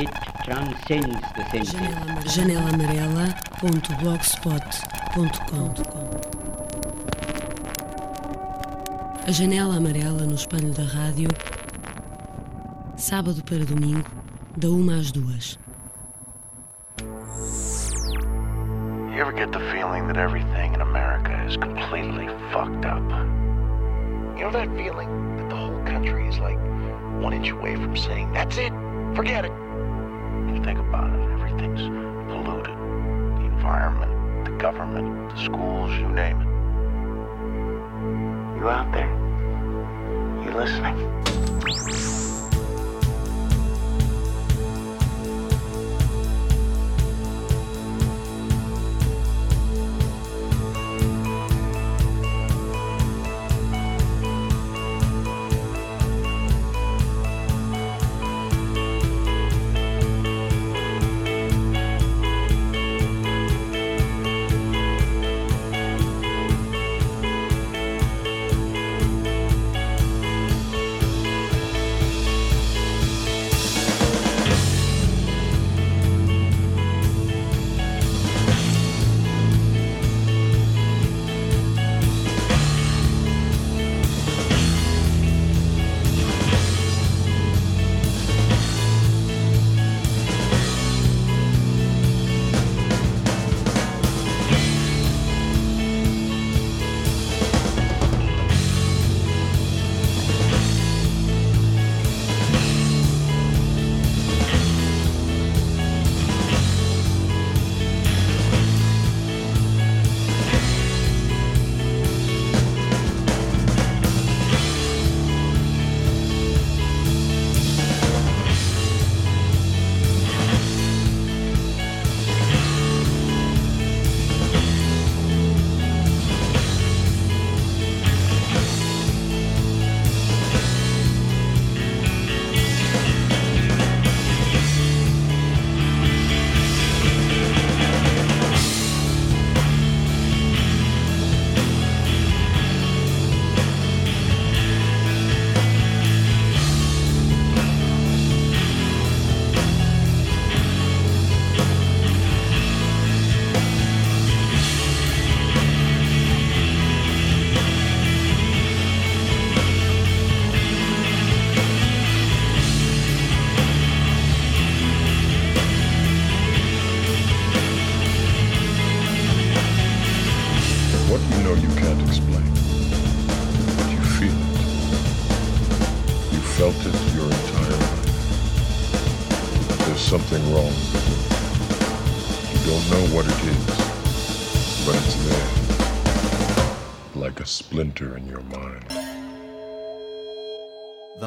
It transcends the senses. Janela Amarela.blogspot.com A janela amarela no espelho da rádio, sábado para domingo, da uma às duas. You ever get the feeling that everything in America is completely fucked up? You know that feeling that the whole country is like one inch away from saying, that's it, forget it. Think about it, everything's polluted. The environment, the government, the schools, you name it. You out there? You listening?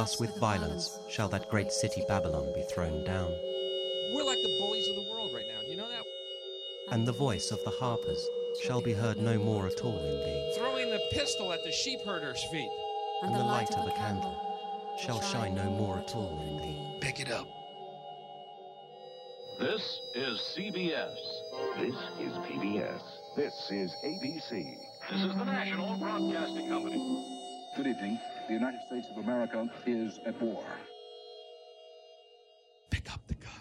Thus with violence shall that great city Babylon be thrown down. We're like the bullies of the world right now. You know that? And the voice of the harpers shall be heard no more at all in thee. Throwing the pistol at the sheep herder's feet. And the light of a candle shall shine no more at all in thee. Pick it up. This is CBS. This is PBS. This is ABC. This is the National Broadcasting Company. Good evening. The United States of America is at war. Pick up the gun.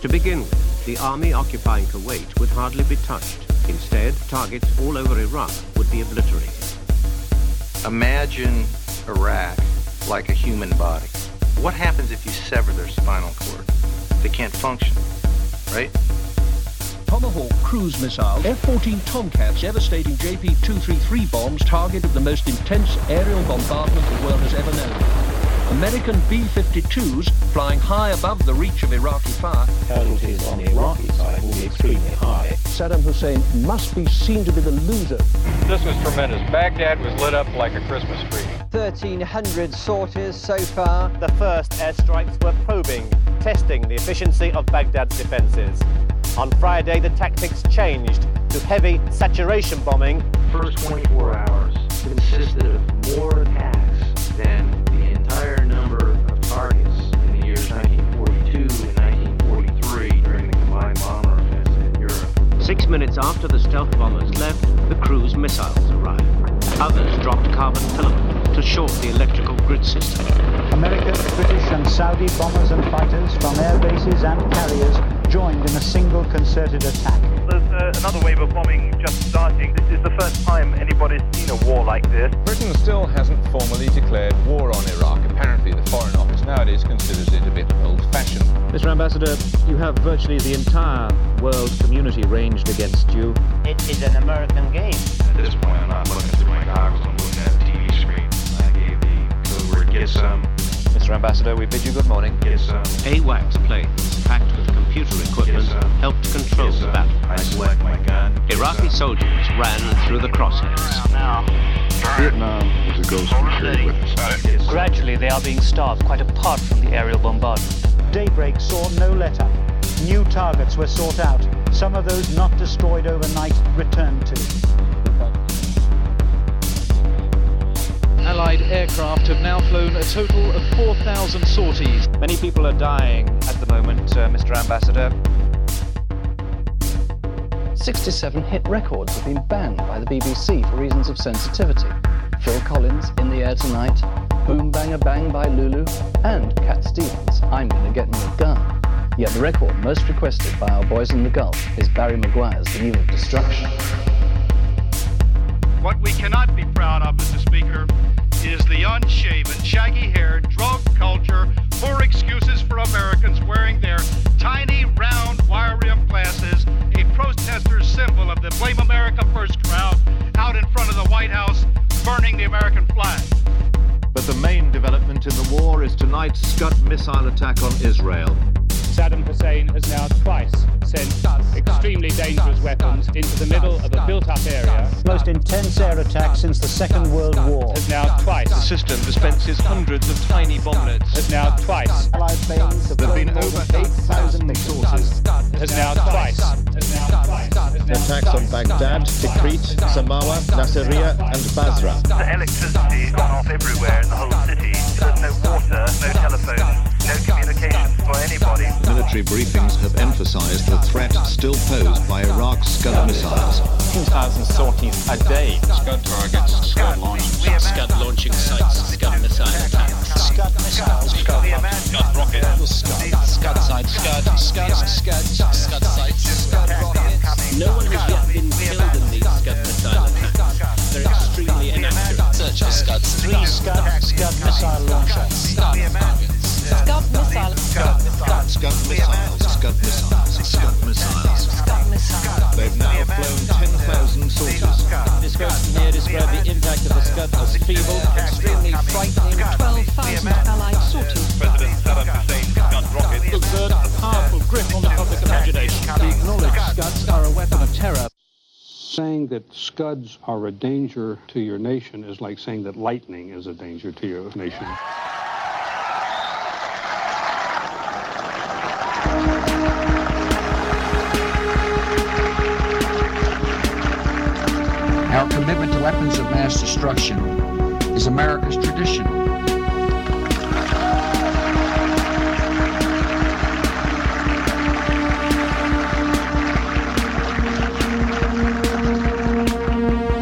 To begin with, the army occupying Kuwait would hardly be touched. Instead, targets all over Iraq would be obliterated. Imagine Iraq like a human body. What happens if you sever their spinal cord? They can't function, right? Tomahawk cruise missile, F-14 Tomcats, devastating JP-233 bombs targeted the most intense aerial bombardment the world has ever known. American B-52s flying high above the reach of Iraqi fire. Casualties on the Iraqi side will be extremely high. Saddam Hussein must be seen to be the loser. This was tremendous. Baghdad was lit up like a Christmas tree. 1,300 sorties so far. The first airstrikes were probing, testing the efficiency of Baghdad's defenses. On Friday, the tactics changed to heavy saturation bombing. First 24 hours consisted of more attacks minutes after the stealth bombers left, the cruise missiles arrived. Others dropped carbon filament to short the electrical grid system. American, British and Saudi bombers and fighters from air bases and carriers joined in a single concerted attack. There's uh, another wave of bombing just starting. This is the first time anybody's seen a war like this. Britain still hasn't formally declared war on Iraq. Apparently the Foreign Office nowadays considers it a bit old-fashioned. Mr Ambassador, you have virtually the entire world community ranged against you. It is an American game. At this point, I'm not looking through my goggles, I'm looking at a TV screen. I gave the code word, get some. Mr Ambassador, we bid you good morning. Get some. AWACS planes, packed with computer equipment, helped control the battle. I select my gun. Iraqi soldiers ran through the crosshairs. Now. Vietnam was a ghost we carried with us. Gradually, they are being starved quite apart from the aerial bombardment. Daybreak saw no letter. New targets were sought out. Some of those not destroyed overnight returned to. Allied aircraft have now flown a total of 4,000 sorties. Many people are dying at the moment, uh, Mr. Ambassador. 67 hit records have been banned by the BBC for reasons of sensitivity. Phil Collins, In the Air Tonight, Boom Bang Bang by Lulu, and Cat Stevens, I'm Gonna Get Me a Gun. Yet the record most requested by our boys in the Gulf is Barry McGuire's The Eve of Destruction. What we cannot be proud of, Mr. Speaker, is the unshaven, shaggy-haired, drug culture for excuses for Americans wearing their tiny, round, wire-rimmed glasses, a protester's symbol of the Blame America First crowd, out in front of the White House, burning the American flag. But the main development in the war is tonight's Scud missile attack on Israel. Saddam Hussein has now twice sent extremely dangerous weapons into the middle of a built-up area. Most intense air attack since the Second World War. Has now twice. The system dispenses hundreds of tiny bomblets. Has now twice. Allied planes There have been over 8,000 sources. Has now twice. Has now twice. Attacks on Baghdad, Tikrit, Samawa, Nasiriyah and Basra. The electricity gone off everywhere in the whole city. There's no water, Military briefings have emphasized the threat still posed by Iraq's Scud missiles. 2,000 sorties a day. Scud targets, Scud launch. Scud launching sites, Scud missile attacks. Scud missiles. Scud, Scud rocket. Scud sites, Scud, Scud, Scud, Scud sites. Scud rocket. No one has yet been killed in these Scud missile attacks. They're extremely inaccurate. Search for Scuds. Three Scud, Scud missile launchers. Scud missile. Scud missiles, Scud missiles, Scud missiles. Scud missiles. They've now flown 10,000 sorties. This person here described the impact of the Scud as feeble, extremely frightening. 12,000 Allied sorties. President Saddam Hussein's Scud rocket. Exert a powerful grip on the public imagination. We acknowledge Scuds are a weapon of terror. Saying that Scuds are a danger to your nation is like saying that lightning is a danger to your nation. Our commitment to weapons of mass destruction is America's tradition.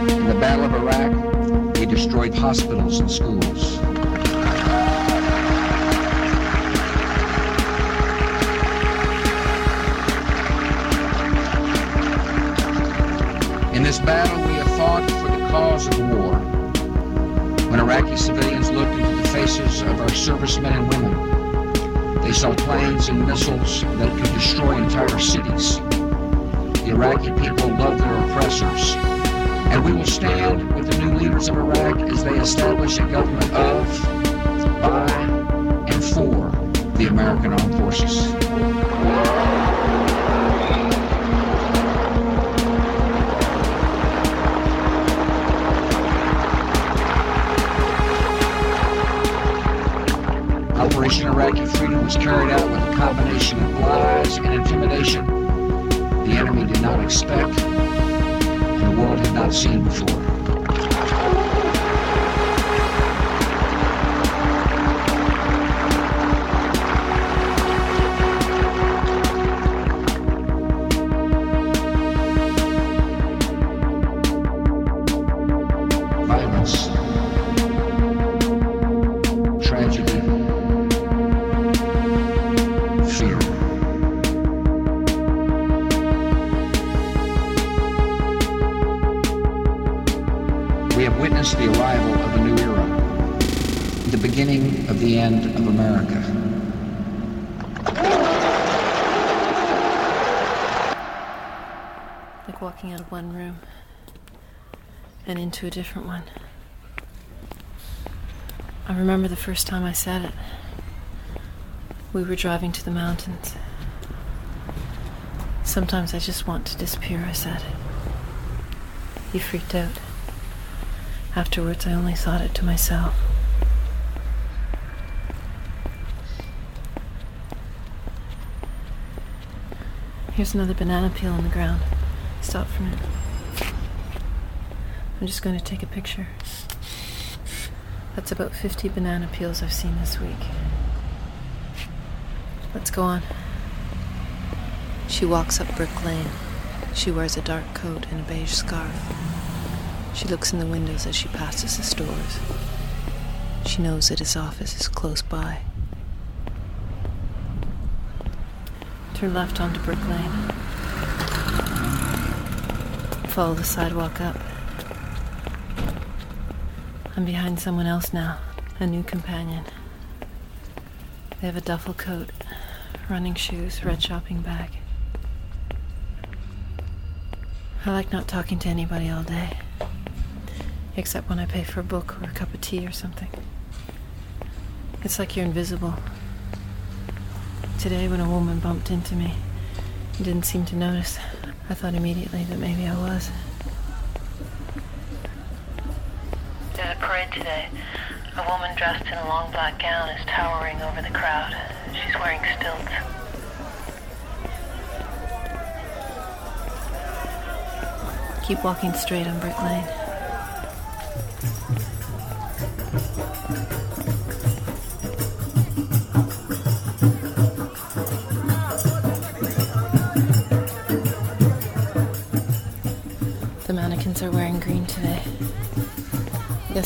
In the Battle of Iraq, they destroyed hospitals and schools. This battle, we have fought for the cause of war. When Iraqi civilians looked into the faces of our servicemen and women, they saw planes and missiles that could destroy entire cities. The Iraqi people love their oppressors, and we will stand with the new leaders of Iraq as they establish a government of, by, and for the American Armed Forces. Operation Iraqi Freedom was carried out with a combination of lies and intimidation the enemy did not expect and the world had not seen before. Into a different one. I remember the first time I said it. We were driving to the mountains. Sometimes I just want to disappear, I said. He freaked out. Afterwards, I only thought it to myself. Here's another banana peel on the ground. Stop for a minute. I'm just going to take a picture. That's about 50 banana peels I've seen this week. Let's go on. She walks up Brick Lane. She wears a dark coat and a beige scarf. She looks in the windows as she passes the stores. She knows that his office is close by. Turn left onto Brick Lane. Follow the sidewalk up. I'm behind someone else now, a new companion. They have a duffel coat, running shoes, red shopping bag. I like not talking to anybody all day, except when I pay for a book or a cup of tea or something. It's like you're invisible. Today, when a woman bumped into me and didn't seem to notice, I thought immediately that maybe I was. Today. A woman dressed in a long black gown is towering over the crowd. She's wearing stilts. Keep walking straight on Brick Lane.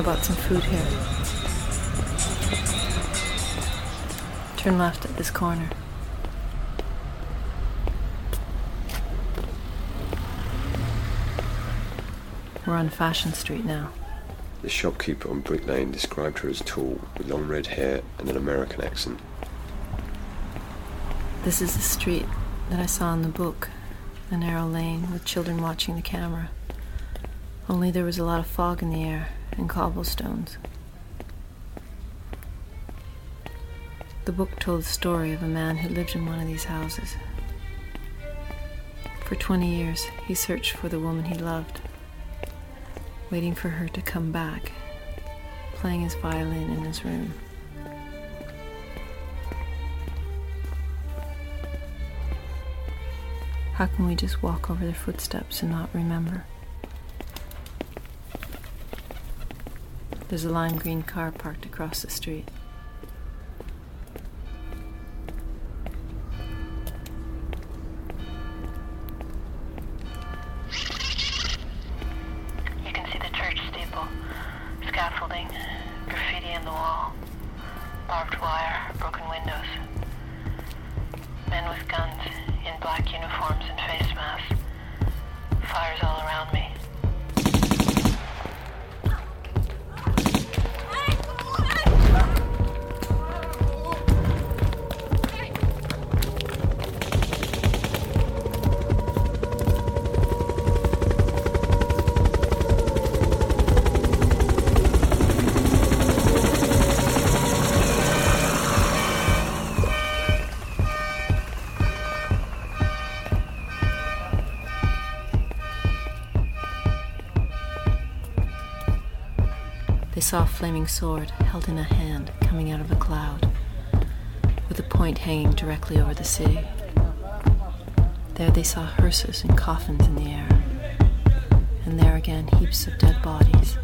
I bought some food here. Turn left at this corner. We're on Fashion Street now. The shopkeeper on Brick Lane described her as tall, with long red hair and an American accent. This is the street that I saw in the book, a narrow lane with children watching the camera. Only there was a lot of fog in the air and cobblestones. The book told the story of a man who lived in one of these houses. For 20 years, he searched for the woman he loved, waiting for her to come back, playing his violin in his room. How can we just walk over their footsteps and not remember? There's a lime green car parked across the street. Saw a flaming sword held in a hand coming out of a cloud, with the point hanging directly over the city. There they saw hearses and coffins in the air. And there again, heaps of dead bodies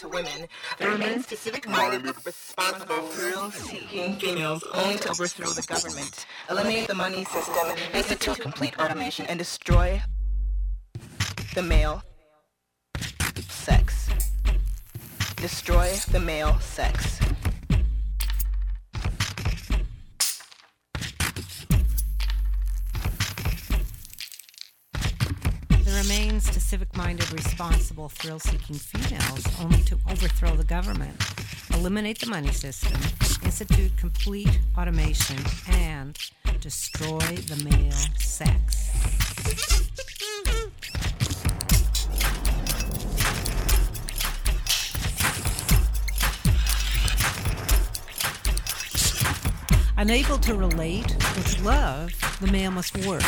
to women, there remains mm-hmm. specific-minded, responsible, thrill-seeking females only to overthrow the government, eliminate the money system, institute complete automation, and destroy the male sex. Destroy the male sex. To civic-minded, responsible, thrill-seeking females only to overthrow the government, eliminate the money system, institute complete automation, and destroy the male sex. Unable to relate with love, the male must work.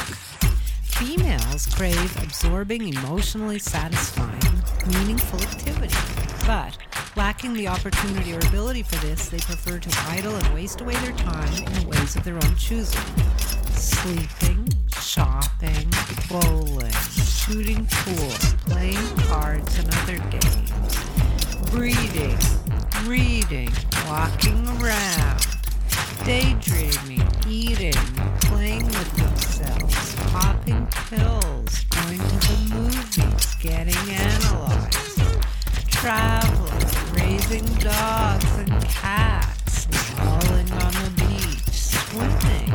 Females crave absorbing, emotionally satisfying, meaningful activity. But, lacking the opportunity or ability for this, they prefer to idle and waste away their time in ways of their own choosing. Sleeping, shopping, bowling, shooting pool, playing cards and other games, breeding, reading, walking around, daydreaming, eating, playing with themselves, popping pills, going to the movies, getting analyzed, traveling, raising dogs and cats, lolling on the beach, swimming,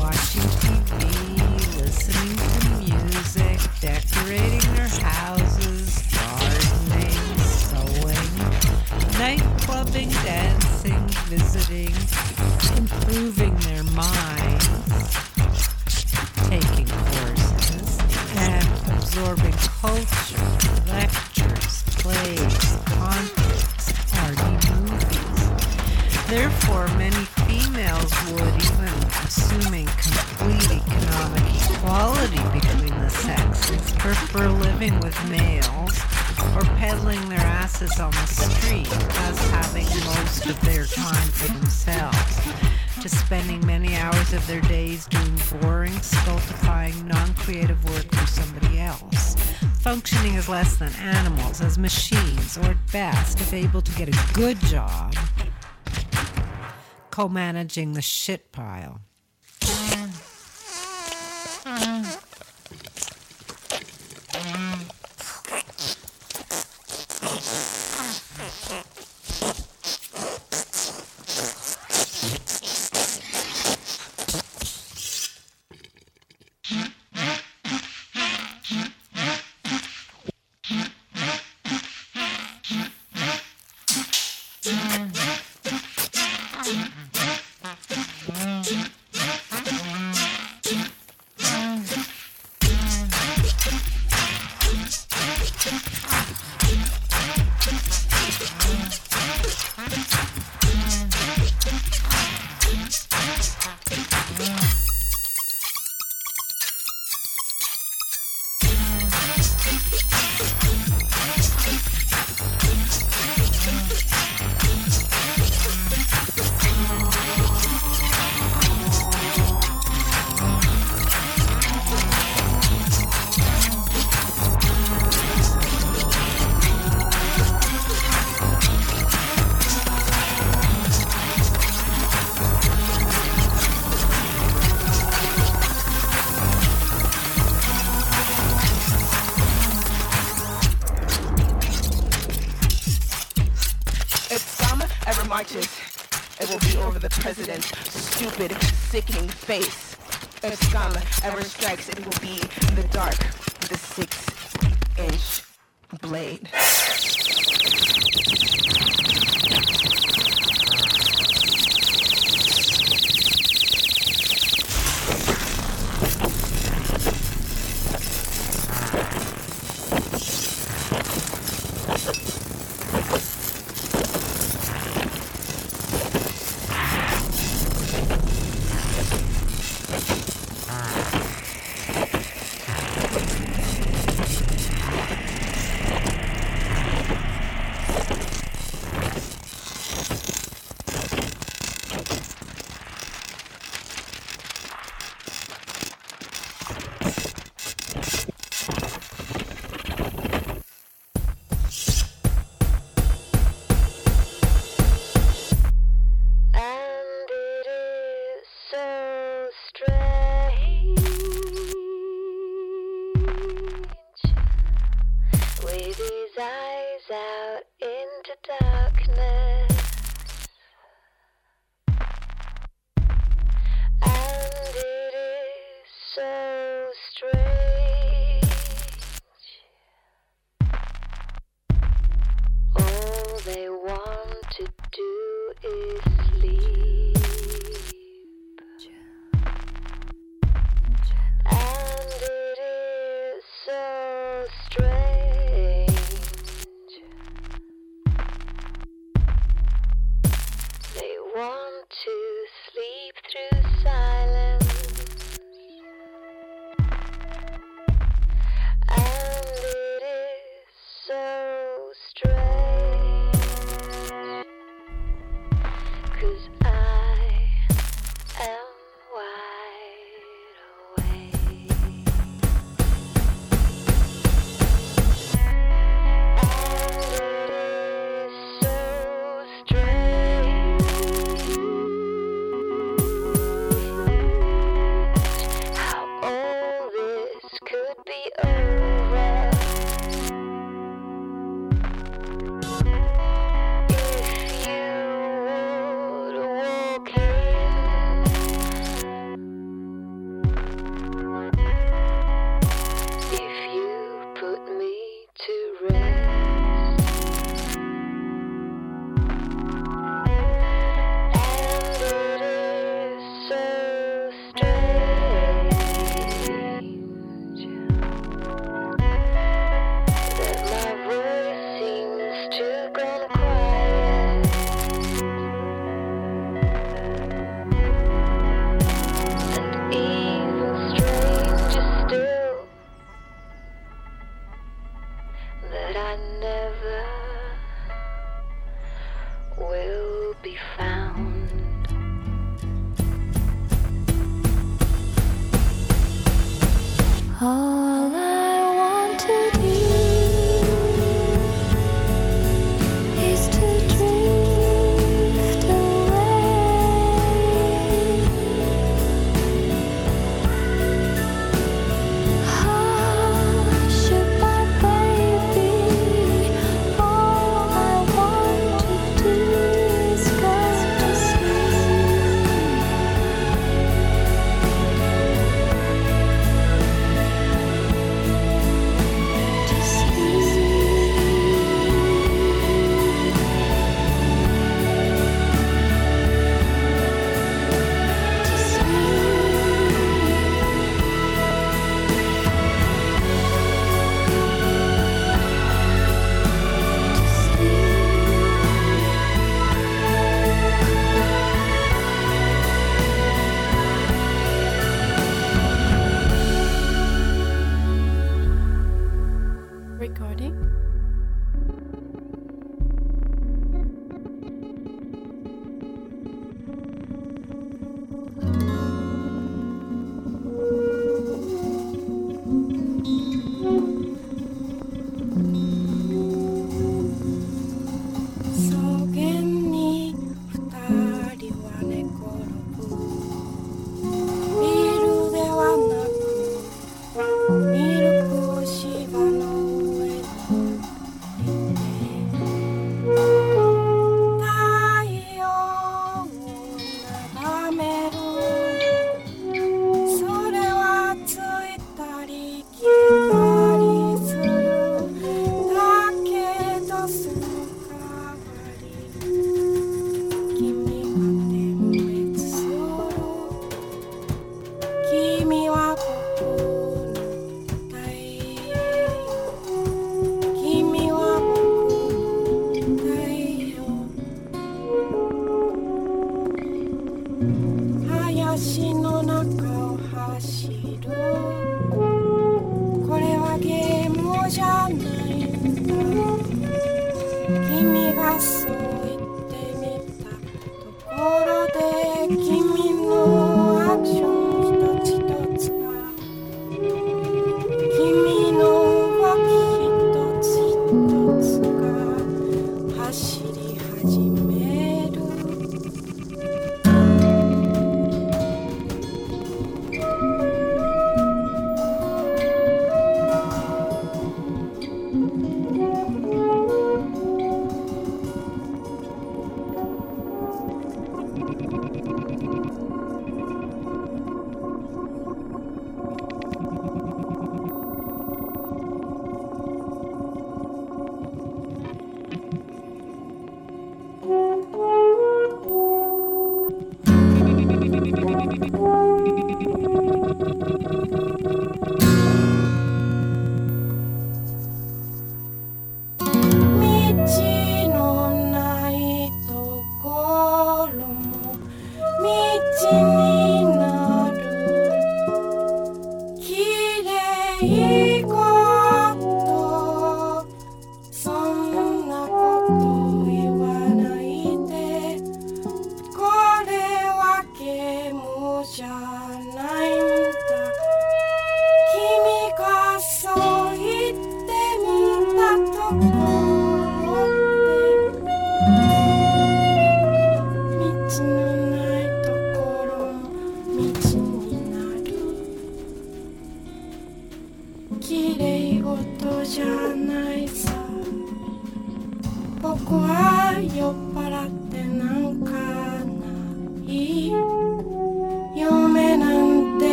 watching TV, listening to music, decorating their houses, gardening, sewing, nightclubbing, dancing, visiting, with males or peddling their asses on the street as having most of their time for themselves, to spending many hours of their days doing boring, stultifying, non-creative work for somebody else, functioning as less than animals, as machines, or at best, if able to get a good job, co-managing the shit pile.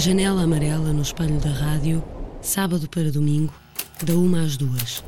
A janela amarela no espelho da rádio, sábado para domingo, da uma às duas.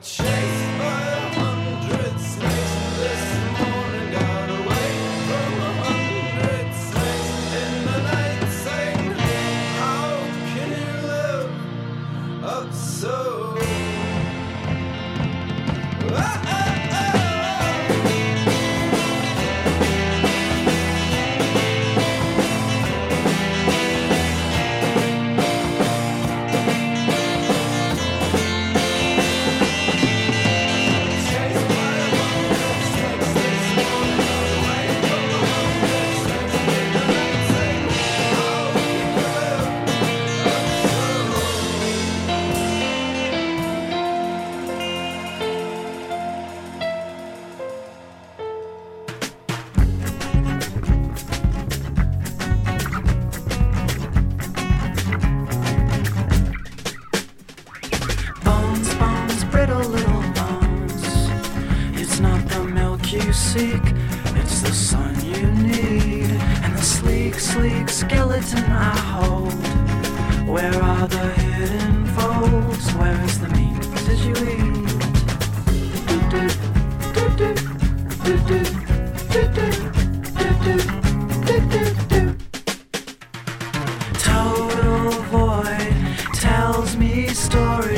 Got me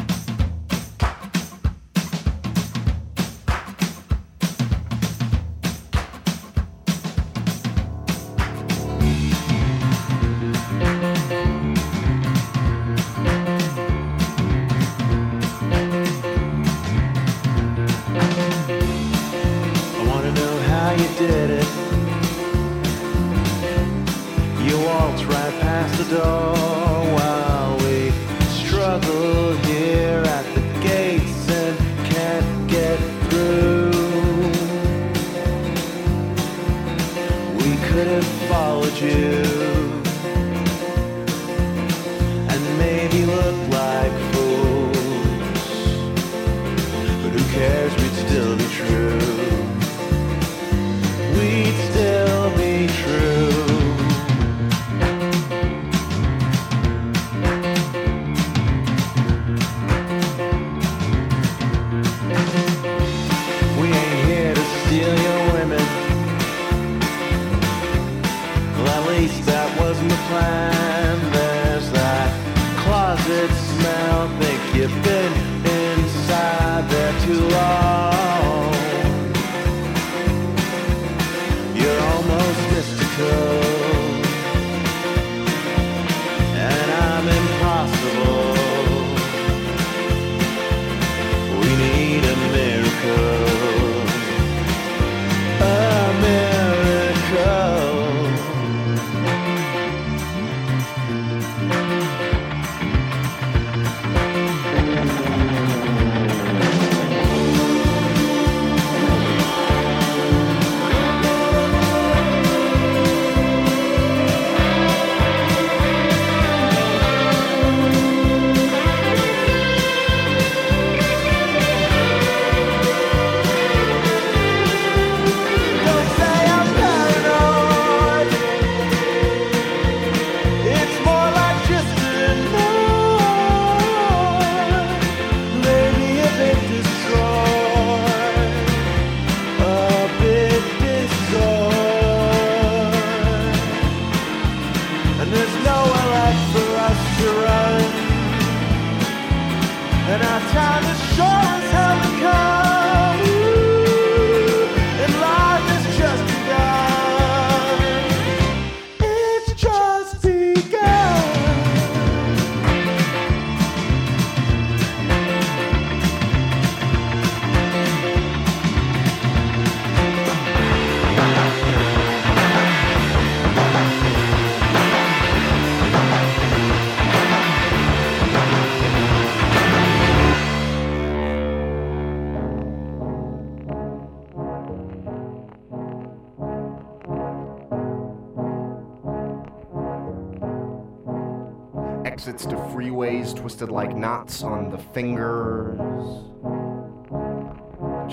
fingers,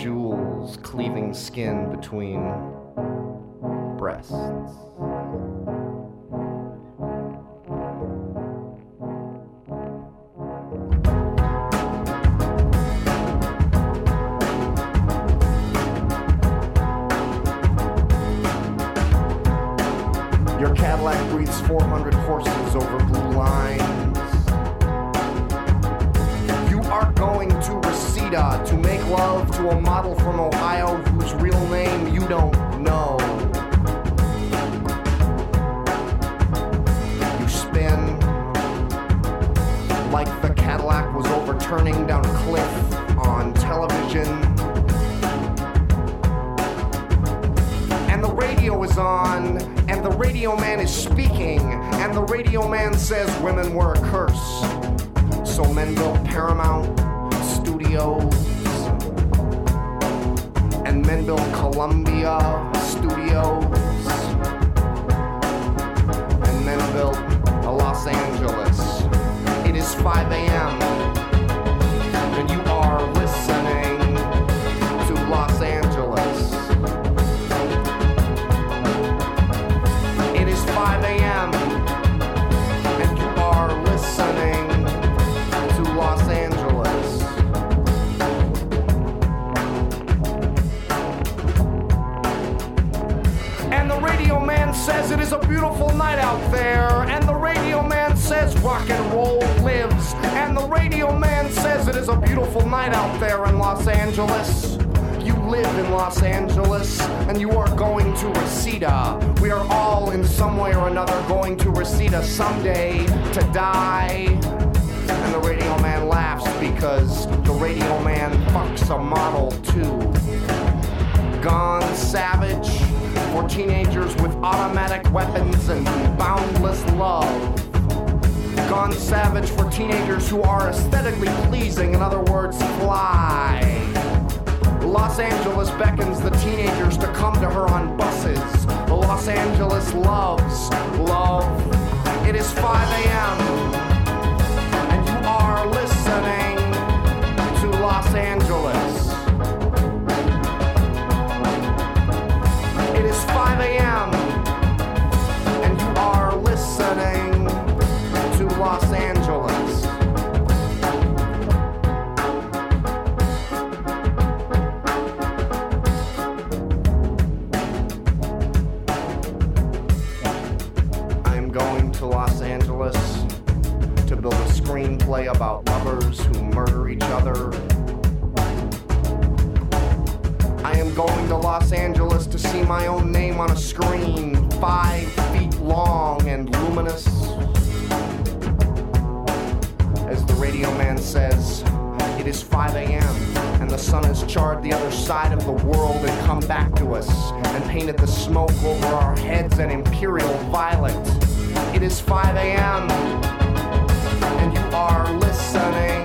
jewels cleaving skin between breasts. Your Cadillac breathes 400 horses over blue lines going to Reseda to make love to a model from Ohio whose real name you don't know. You spin like the Cadillac was overturning down a cliff on television. And the radio is on, and the radio man is speaking, and the radio man says women were a curse so men built Paramount Studios and Mendel Columbia Studios and Menville, Los Angeles. It is 5 a.m. out there. And the radio man says rock and roll lives. And the radio man says it is a beautiful night out there in Los Angeles. You live in Los Angeles and you are going to Reseda. We are all in some way or another going to Reseda someday to die. And the radio man laughs because the radio man fucks a model too. Gone Savage for teenagers with automatic weapons and boundless love. Gone Savage for teenagers who are aesthetically pleasing, in other words, fly. Los Angeles beckons the teenagers to come to her on buses. Los Angeles loves love. It is 5 a.m. screenplay about lovers who murder each other. I am going to Los Angeles to see my own name on a screen, five feet long and luminous. As the radio man says, it is 5 a.m. and the sun has charred the other side of the world and come back to us and painted the smoke over our heads an imperial violet. It is 5 a.m. you are listening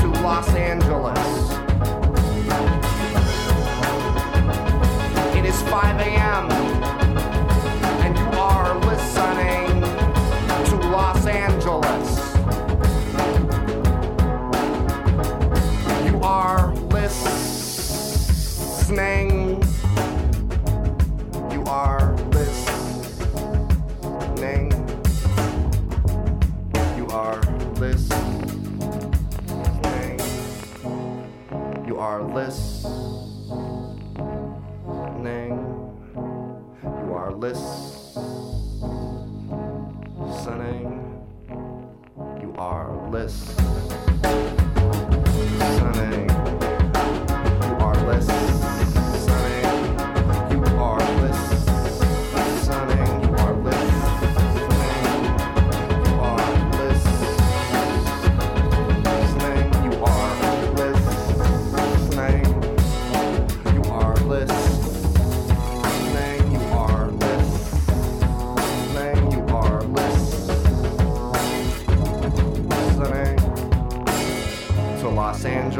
to Los Angeles. Are listening. You are listening. You are listening.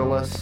Angeles.